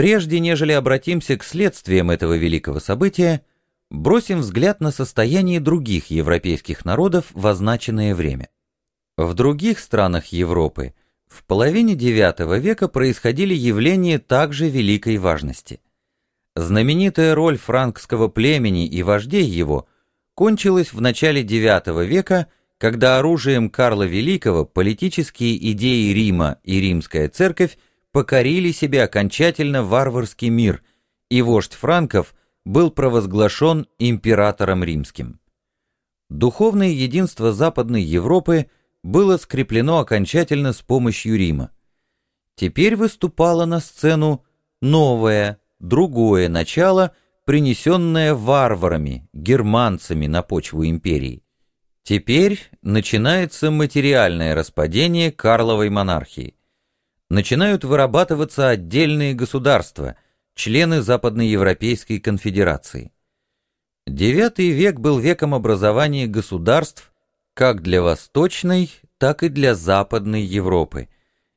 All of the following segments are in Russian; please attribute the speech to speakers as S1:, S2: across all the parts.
S1: Прежде нежели обратимся к следствиям этого великого события, бросим взгляд на состояние других европейских народов в означенное время. В других странах Европы в половине IX века происходили явления также великой важности. Знаменитая роль франкского племени и вождей его кончилась в начале IX века, когда оружием Карла Великого политические идеи Рима и римская церковь покорили себе окончательно варварский мир, и вождь франков был провозглашен императором римским. Духовное единство Западной Европы было скреплено окончательно с помощью Рима. Теперь выступало на сцену новое, другое начало, принесенное варварами, германцами на почву империи. Теперь начинается материальное распадение Карловой монархии начинают вырабатываться отдельные государства, члены Западноевропейской конфедерации. Девятый век был веком образования государств как для Восточной, так и для Западной Европы,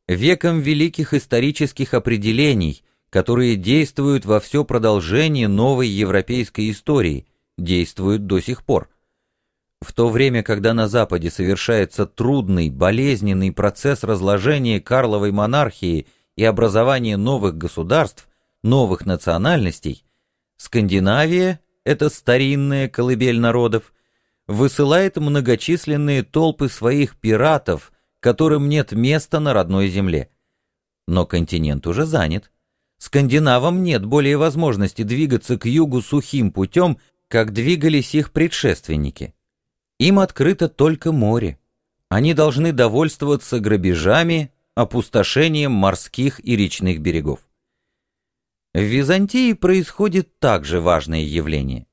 S1: веком великих исторических определений, которые действуют во все продолжение новой европейской истории, действуют до сих пор. В то время, когда на Западе совершается трудный, болезненный процесс разложения Карловой монархии и образования новых государств, новых национальностей, Скандинавия, это старинная колыбель народов, высылает многочисленные толпы своих пиратов, которым нет места на родной земле. Но континент уже занят. Скандинавам нет более возможности двигаться к югу сухим путем, как двигались их предшественники. Им открыто только море. Они должны довольствоваться грабежами, опустошением морских и речных берегов. В Византии происходит также важное явление.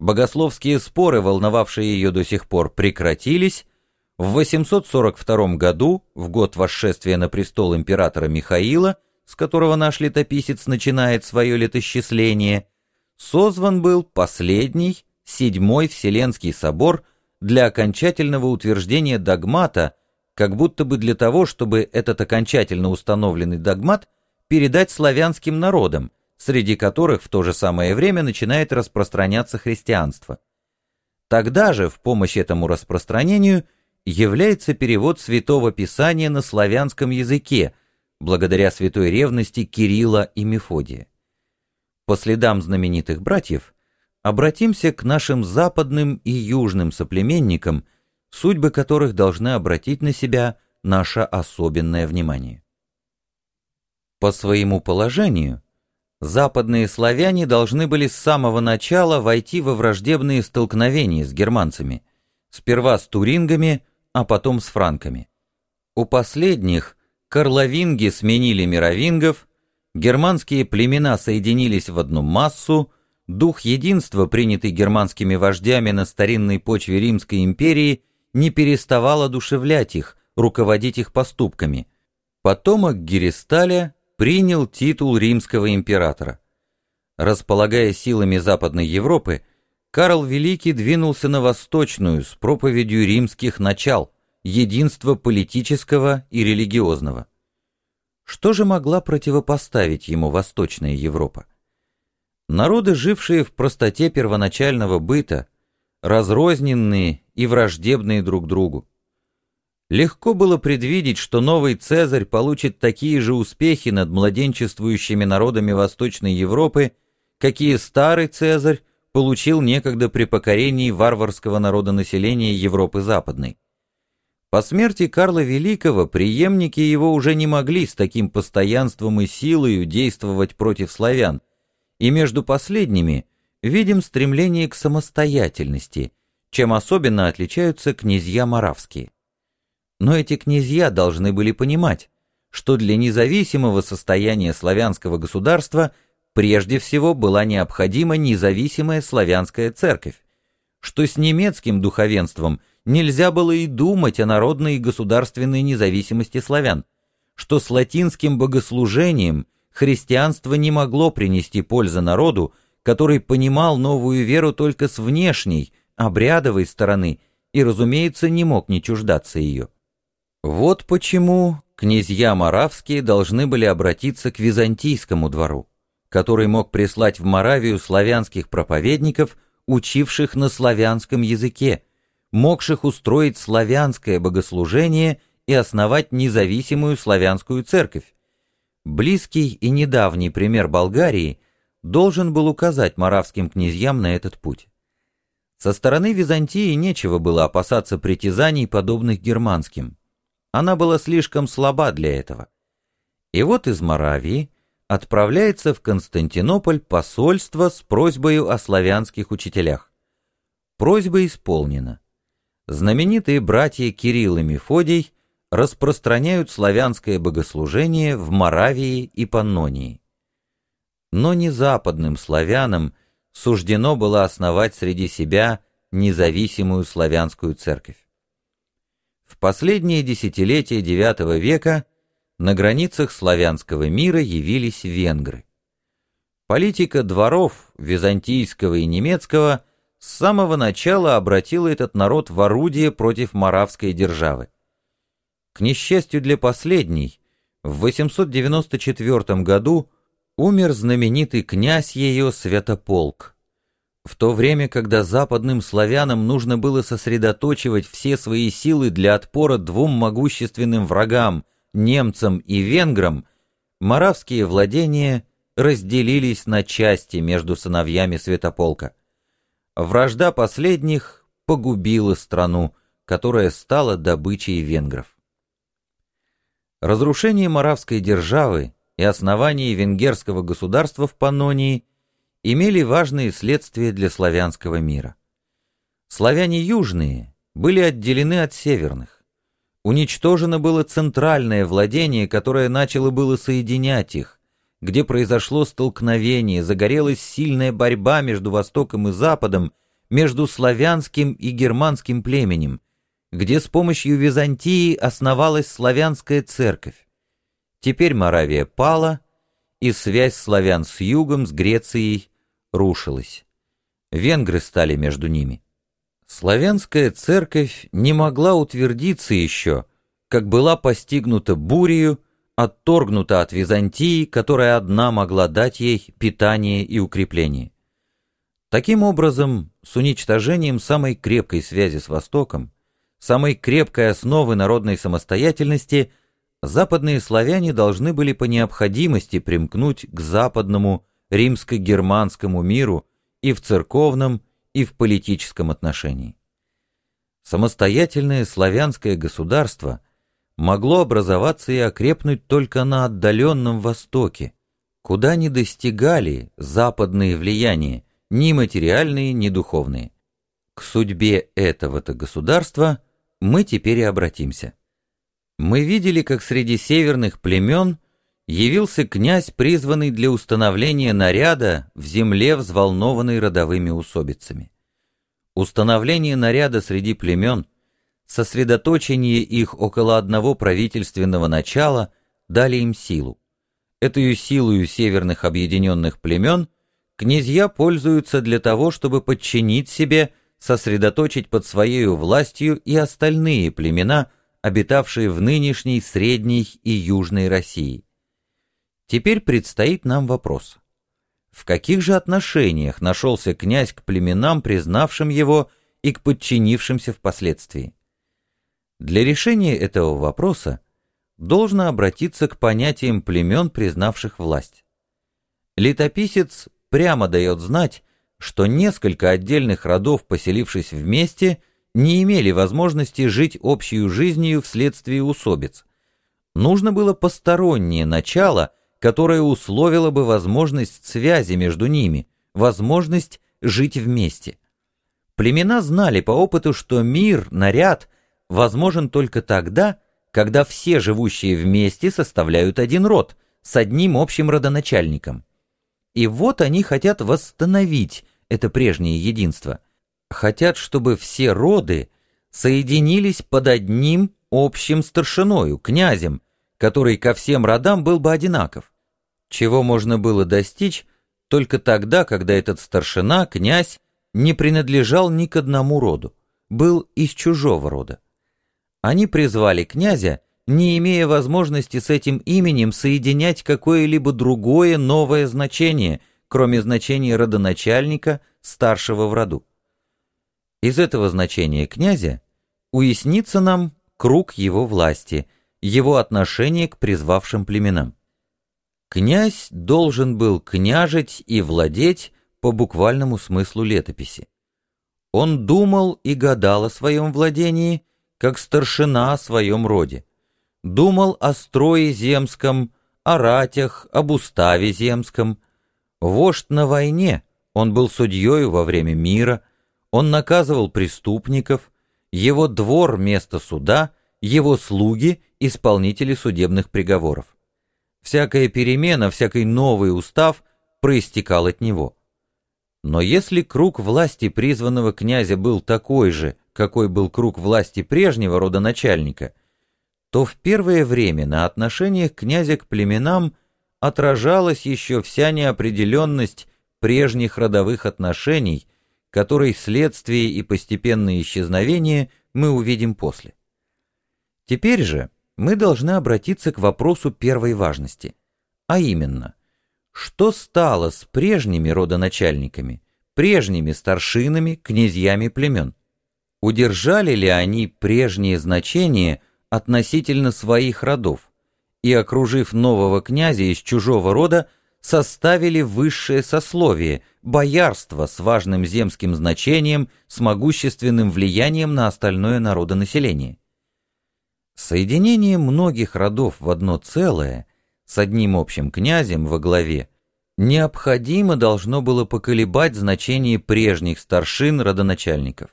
S1: Богословские споры, волновавшие ее до сих пор, прекратились. В 842 году, в год восшествия на престол императора Михаила, с которого наш летописец начинает свое летосчисление, созван был последний, седьмой Вселенский собор – для окончательного утверждения догмата, как будто бы для того, чтобы этот окончательно установленный догмат передать славянским народам, среди которых в то же самое время начинает распространяться христианство. Тогда же в помощь этому распространению является перевод Святого Писания на славянском языке, благодаря святой ревности Кирилла и Мефодия. По следам знаменитых братьев – обратимся к нашим западным и южным соплеменникам, судьбы которых должны обратить на себя наше особенное внимание. По своему положению, западные славяне должны были с самого начала войти во враждебные столкновения с германцами, сперва с турингами, а потом с франками. У последних карловинги сменили мировингов, германские племена соединились в одну массу, Дух единства, принятый германскими вождями на старинной почве Римской империи, не переставал одушевлять их, руководить их поступками. Потомок Геристаля принял титул римского императора. Располагая силами Западной Европы, Карл Великий двинулся на восточную с проповедью римских начал, единства политического и религиозного. Что же могла противопоставить ему Восточная Европа? Народы, жившие в простоте первоначального быта, разрозненные и враждебные друг другу. Легко было предвидеть, что новый Цезарь получит такие же успехи над младенчествующими народами Восточной Европы, какие старый Цезарь получил некогда при покорении варварского народонаселения Европы Западной. По смерти Карла Великого преемники его уже не могли с таким постоянством и силой действовать против славян, и между последними видим стремление к самостоятельности, чем особенно отличаются князья моравские. Но эти князья должны были понимать, что для независимого состояния славянского государства прежде всего была необходима независимая славянская церковь, что с немецким духовенством нельзя было и думать о народной и государственной независимости славян, что с латинским богослужением – христианство не могло принести пользы народу, который понимал новую веру только с внешней, обрядовой стороны и, разумеется, не мог не чуждаться ее. Вот почему князья Моравские должны были обратиться к византийскому двору, который мог прислать в Моравию славянских проповедников, учивших на славянском языке, могших устроить славянское богослужение и основать независимую славянскую церковь. Близкий и недавний пример Болгарии должен был указать моравским князьям на этот путь. Со стороны Византии нечего было опасаться притязаний, подобных германским. Она была слишком слаба для этого. И вот из Моравии отправляется в Константинополь посольство с просьбой о славянских учителях. Просьба исполнена. Знаменитые братья Кирилл и Мефодий распространяют славянское богослужение в Моравии и Паннонии. Но не западным славянам суждено было основать среди себя независимую славянскую церковь. В последние десятилетия IX века – на границах славянского мира явились венгры. Политика дворов византийского и немецкого с самого начала обратила этот народ в орудие против моравской державы. К несчастью для последней, в 894 году умер знаменитый князь ее Святополк. В то время, когда западным славянам нужно было сосредоточивать все свои силы для отпора двум могущественным врагам – немцам и венграм, моравские владения разделились на части между сыновьями Святополка. Вражда последних погубила страну, которая стала добычей венгров. Разрушение моравской державы и основание венгерского государства в Паннонии имели важные следствия для славянского мира. Славяне южные были отделены от северных. Уничтожено было центральное владение, которое начало было соединять их, где произошло столкновение, загорелась сильная борьба между Востоком и Западом, между славянским и германским племенем, где с помощью Византии основалась славянская церковь. Теперь Моравия пала, и связь славян с югом, с Грецией, рушилась. Венгры стали между ними. Славянская церковь не могла утвердиться еще, как была постигнута бурею, отторгнута от Византии, которая одна могла дать ей питание и укрепление. Таким образом, с уничтожением самой крепкой связи с Востоком, самой крепкой основы народной самостоятельности, западные славяне должны были по необходимости примкнуть к западному римско-германскому миру и в церковном, и в политическом отношении. Самостоятельное славянское государство могло образоваться и окрепнуть только на отдаленном Востоке, куда не достигали западные влияния, ни материальные, ни духовные. К судьбе этого-то государства мы теперь и обратимся. Мы видели, как среди северных племен явился князь, призванный для установления наряда в земле, взволнованной родовыми усобицами. Установление наряда среди племен, сосредоточение их около одного правительственного начала дали им силу. Эту силою северных объединенных племен князья пользуются для того, чтобы подчинить себе, сосредоточить под своей властью и остальные племена, обитавшие в нынешней Средней и Южной России. Теперь предстоит нам вопрос. В каких же отношениях нашелся князь к племенам, признавшим его и к подчинившимся впоследствии? Для решения этого вопроса должно обратиться к понятиям племен, признавших власть. Летописец прямо дает знать, что несколько отдельных родов, поселившись вместе, не имели возможности жить общей жизнью вследствие усобиц. Нужно было постороннее начало, которое условило бы возможность связи между ними, возможность жить вместе. Племена знали по опыту, что мир, наряд возможен только тогда, когда все живущие вместе составляют один род, с одним общим родоначальником. И вот они хотят восстановить это прежнее единство. Хотят, чтобы все роды соединились под одним общим старшиною, князем, который ко всем родам был бы одинаков. Чего можно было достичь только тогда, когда этот старшина, князь, не принадлежал ни к одному роду, был из чужого рода. Они призвали князя не имея возможности с этим именем соединять какое-либо другое новое значение, кроме значения родоначальника, старшего в роду. Из этого значения князя уяснится нам круг его власти, его отношение к призвавшим племенам. Князь должен был княжить и владеть по буквальному смыслу летописи. Он думал и гадал о своем владении, как старшина о своем роде. Думал о строе земском, о ратях, об уставе земском. Вождь на войне, он был судьей во время мира, он наказывал преступников, его двор — место суда, его слуги — исполнители судебных приговоров. Всякая перемена, всякий новый устав проистекал от него. Но если круг власти призванного князя был такой же, какой был круг власти прежнего родоначальника, то в первое время на отношениях князя к племенам отражалась еще вся неопределенность прежних родовых отношений, которой следствие и постепенное исчезновение мы увидим после. Теперь же мы должны обратиться к вопросу первой важности, а именно, что стало с прежними родоначальниками, прежними старшинами, князьями племен? Удержали ли они прежние значения относительно своих родов и, окружив нового князя из чужого рода, составили высшее сословие, боярство с важным земским значением, с могущественным влиянием на остальное народонаселение? Соединение многих родов в одно целое, с одним общим князем во главе, необходимо должно было поколебать значение прежних старшин родоначальников.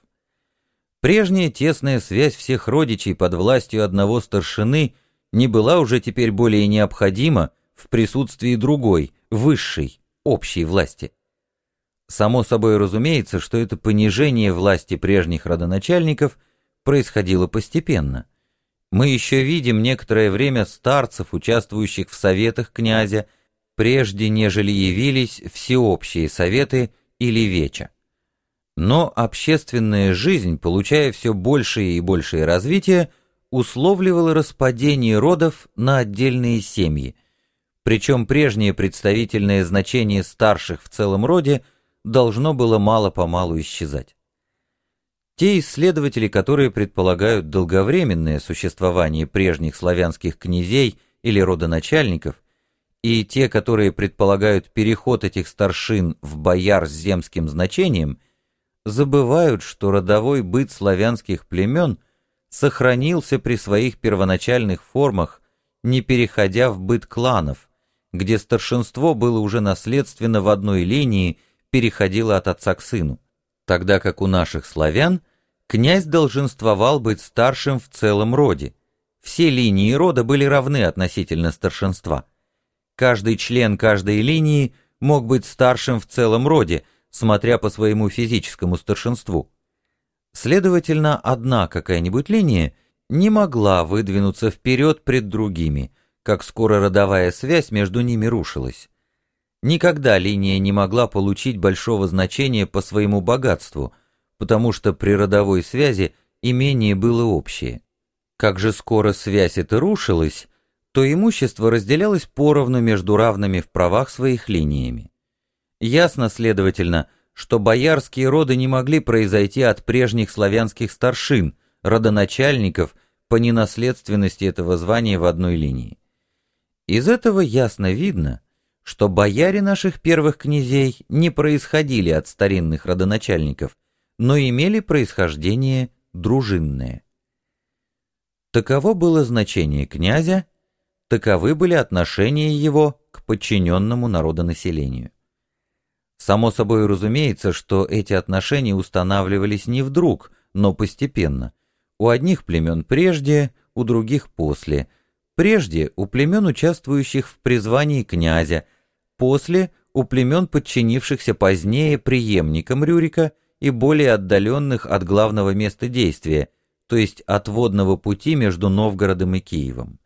S1: Прежняя тесная связь всех родичей под властью одного старшины не была уже теперь более необходима в присутствии другой, высшей, общей власти. Само собой разумеется, что это понижение власти прежних родоначальников происходило постепенно – мы еще видим некоторое время старцев, участвующих в советах князя, прежде нежели явились всеобщие советы или веча. Но общественная жизнь, получая все большее и большее развитие, условливала распадение родов на отдельные семьи, причем прежнее представительное значение старших в целом роде должно было мало-помалу исчезать. Те исследователи, которые предполагают долговременное существование прежних славянских князей или родоначальников, и те, которые предполагают переход этих старшин в бояр с земским значением, забывают, что родовой быт славянских племен сохранился при своих первоначальных формах, не переходя в быт кланов, где старшинство было уже наследственно в одной линии, переходило от отца к сыну тогда как у наших славян князь долженствовал быть старшим в целом роде. Все линии рода были равны относительно старшинства. Каждый член каждой линии мог быть старшим в целом роде, смотря по своему физическому старшинству. Следовательно, одна какая-нибудь линия не могла выдвинуться вперед пред другими, как скоро родовая связь между ними рушилась. Никогда линия не могла получить большого значения по своему богатству, потому что при родовой связи имение было общее. Как же скоро связь эта рушилась, то имущество разделялось поровну между равными в правах своих линиями. Ясно, следовательно, что боярские роды не могли произойти от прежних славянских старшин, родоначальников, по ненаследственности этого звания в одной линии. Из этого ясно видно, что бояре наших первых князей не происходили от старинных родоначальников, но имели происхождение дружинное. Таково было значение князя, таковы были отношения его к подчиненному народонаселению. Само собой разумеется, что эти отношения устанавливались не вдруг, но постепенно. У одних племен прежде, у других после. Прежде у племен, участвующих в призвании князя, После у племен, подчинившихся позднее преемникам Рюрика и более отдаленных от главного места действия, то есть от водного пути между Новгородом и Киевом.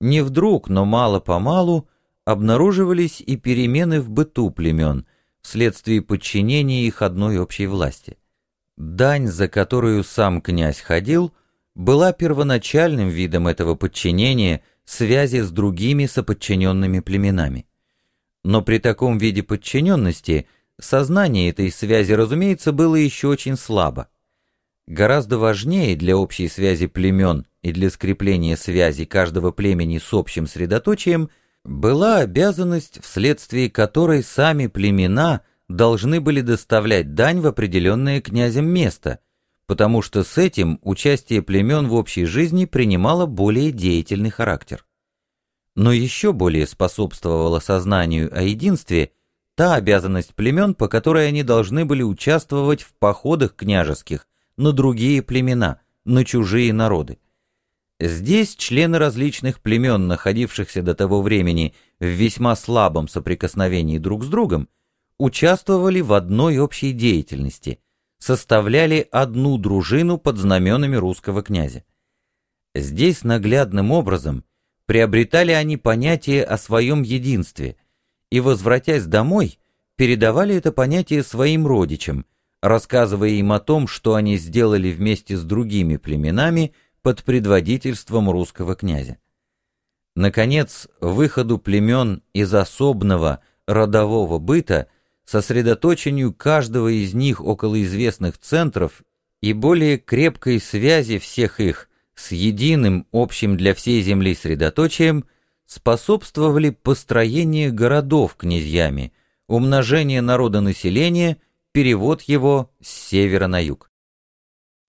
S1: Не вдруг, но мало-помалу обнаруживались и перемены в быту племен вследствие подчинения их одной общей власти. Дань, за которую сам князь ходил, была первоначальным видом этого подчинения связи с другими соподчиненными племенами. Но при таком виде подчиненности сознание этой связи, разумеется, было еще очень слабо. Гораздо важнее для общей связи племен и для скрепления связи каждого племени с общим средоточием была обязанность, вследствие которой сами племена должны были доставлять дань в определенное князем место, потому что с этим участие племен в общей жизни принимало более деятельный характер. Но еще более способствовало сознанию о единстве та обязанность племен, по которой они должны были участвовать в походах княжеских на другие племена, на чужие народы. Здесь члены различных племен, находившихся до того времени в весьма слабом соприкосновении друг с другом, участвовали в одной общей деятельности, составляли одну дружину под знаменами русского князя. Здесь наглядным образом приобретали они понятие о своем единстве и, возвратясь домой, передавали это понятие своим родичам, рассказывая им о том, что они сделали вместе с другими племенами – под предводительством русского князя. Наконец, выходу племен из особного родового быта, сосредоточению каждого из них около известных центров и более крепкой связи всех их с единым общим для всей земли средоточием способствовали построение городов князьями, умножение народонаселения, перевод его с севера на юг.